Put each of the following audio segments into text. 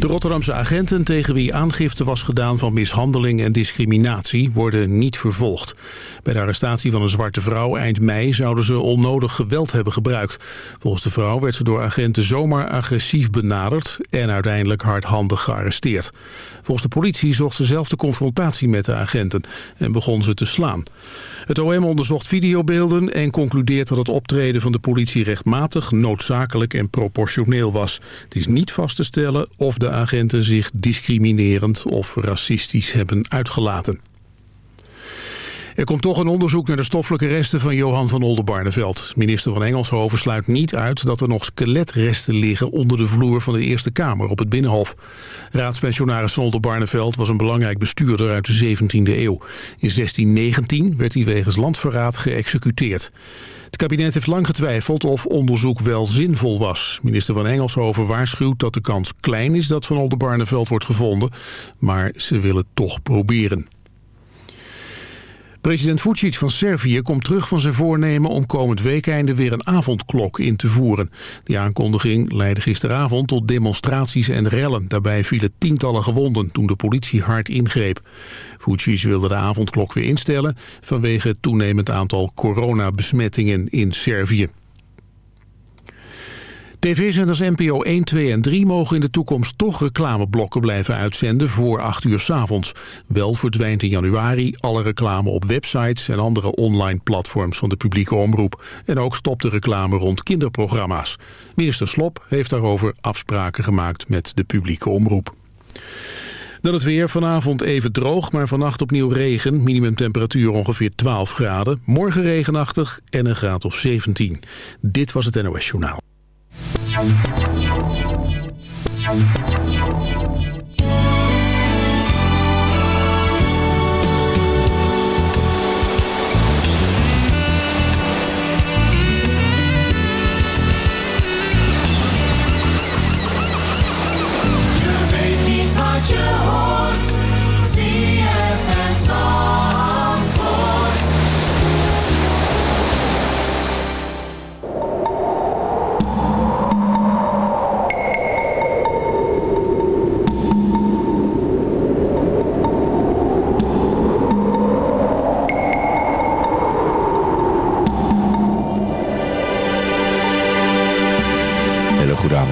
De Rotterdamse agenten tegen wie aangifte was gedaan van mishandeling en discriminatie worden niet vervolgd. Bij de arrestatie van een zwarte vrouw eind mei zouden ze onnodig geweld hebben gebruikt. Volgens de vrouw werd ze door agenten zomaar agressief benaderd en uiteindelijk hardhandig gearresteerd. Volgens de politie zocht ze zelf de confrontatie met de agenten en begon ze te slaan. Het OM onderzocht videobeelden en concludeert dat het optreden van de politie rechtmatig, noodzakelijk en proportioneel was. Het is niet vast te stellen of de agenten zich discriminerend of racistisch hebben uitgelaten. Er komt toch een onderzoek naar de stoffelijke resten van Johan van Oldenbarneveld. Minister van Engelshoven sluit niet uit dat er nog skeletresten liggen onder de vloer van de Eerste Kamer op het Binnenhof. Raadspensionaris van Oldenbarneveld was een belangrijk bestuurder uit de 17e eeuw. In 1619 werd hij wegens landverraad geëxecuteerd. Het kabinet heeft lang getwijfeld of onderzoek wel zinvol was. Minister van Engelshoven waarschuwt dat de kans klein is dat Van Oldenbarneveld wordt gevonden. Maar ze willen toch proberen. President Vucic van Servië komt terug van zijn voornemen om komend weekende weer een avondklok in te voeren. Die aankondiging leidde gisteravond tot demonstraties en rellen. Daarbij vielen tientallen gewonden toen de politie hard ingreep. Vucic wilde de avondklok weer instellen vanwege het toenemend aantal coronabesmettingen in Servië. TV-zenders NPO 1, 2 en 3 mogen in de toekomst toch reclameblokken blijven uitzenden voor 8 uur s avonds. Wel verdwijnt in januari alle reclame op websites en andere online platforms van de publieke omroep. En ook stopt de reclame rond kinderprogramma's. Minister Slop heeft daarover afspraken gemaakt met de publieke omroep. Dan het weer. Vanavond even droog, maar vannacht opnieuw regen. Minimumtemperatuur ongeveer 12 graden. Morgen regenachtig en een graad of 17. Dit was het NOS Journaal. Thank you.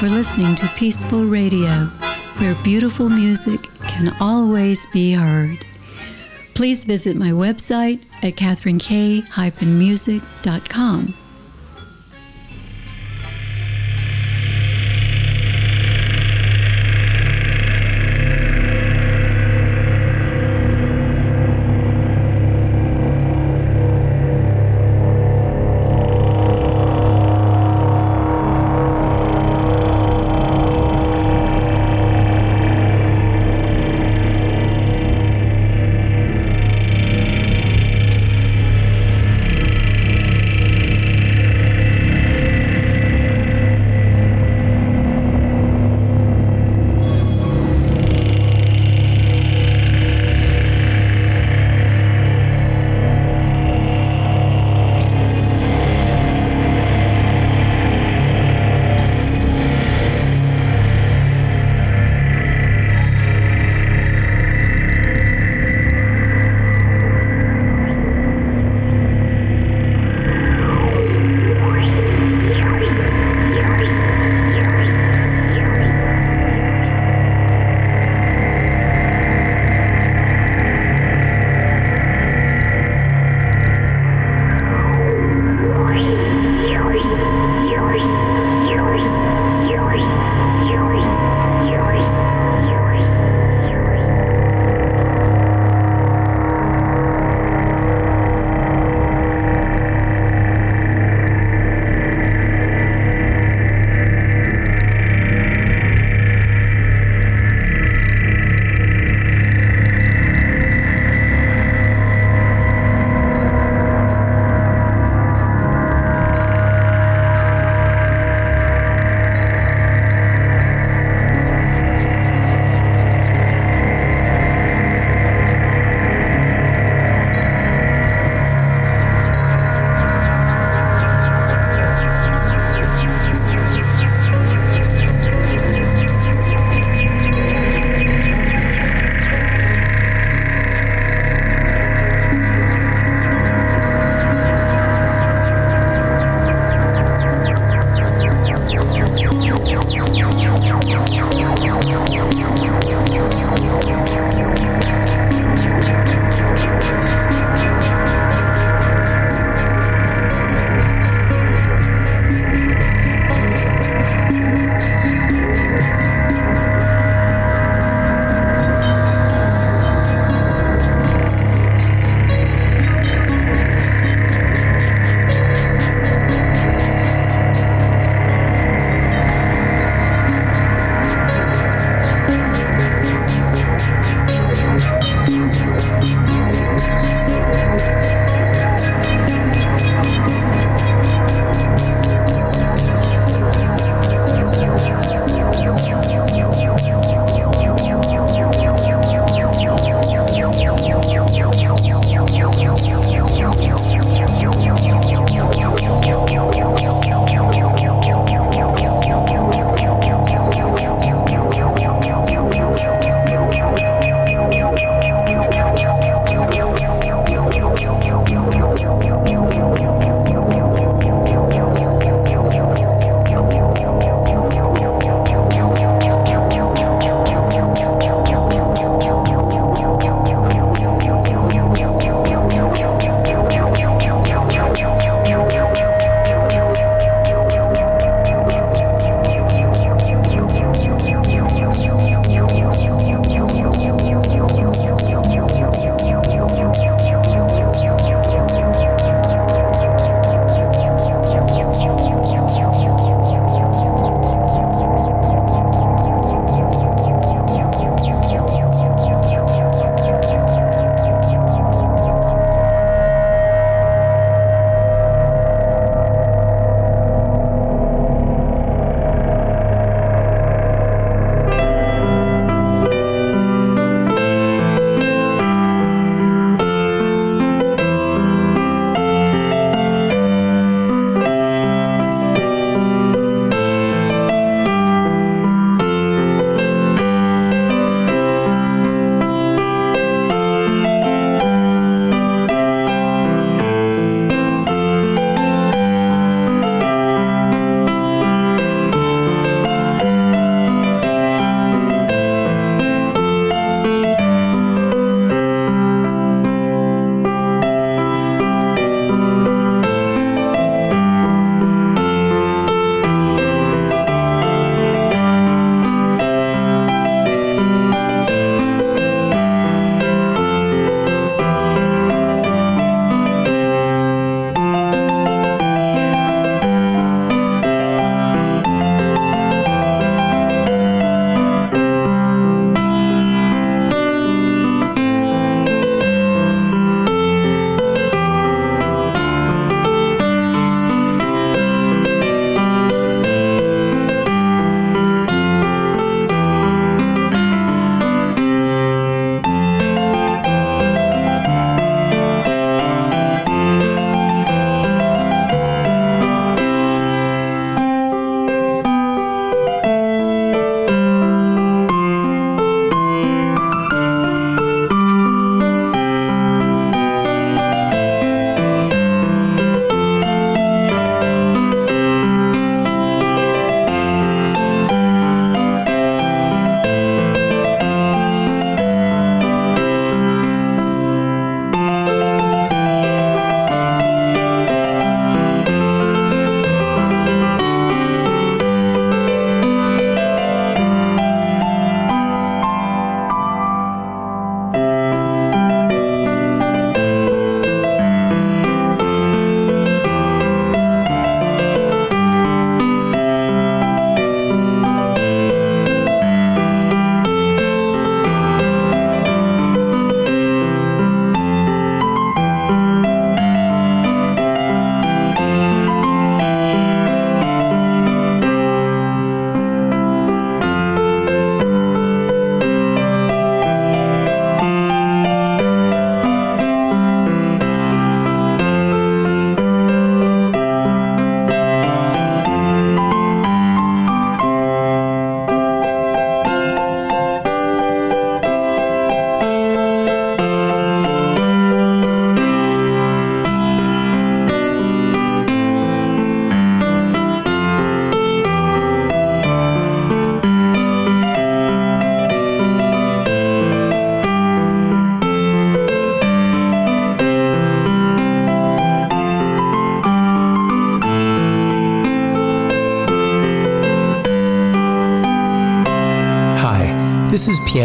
For listening to Peaceful Radio, where beautiful music can always be heard. Please visit my website at katherinekay-music.com.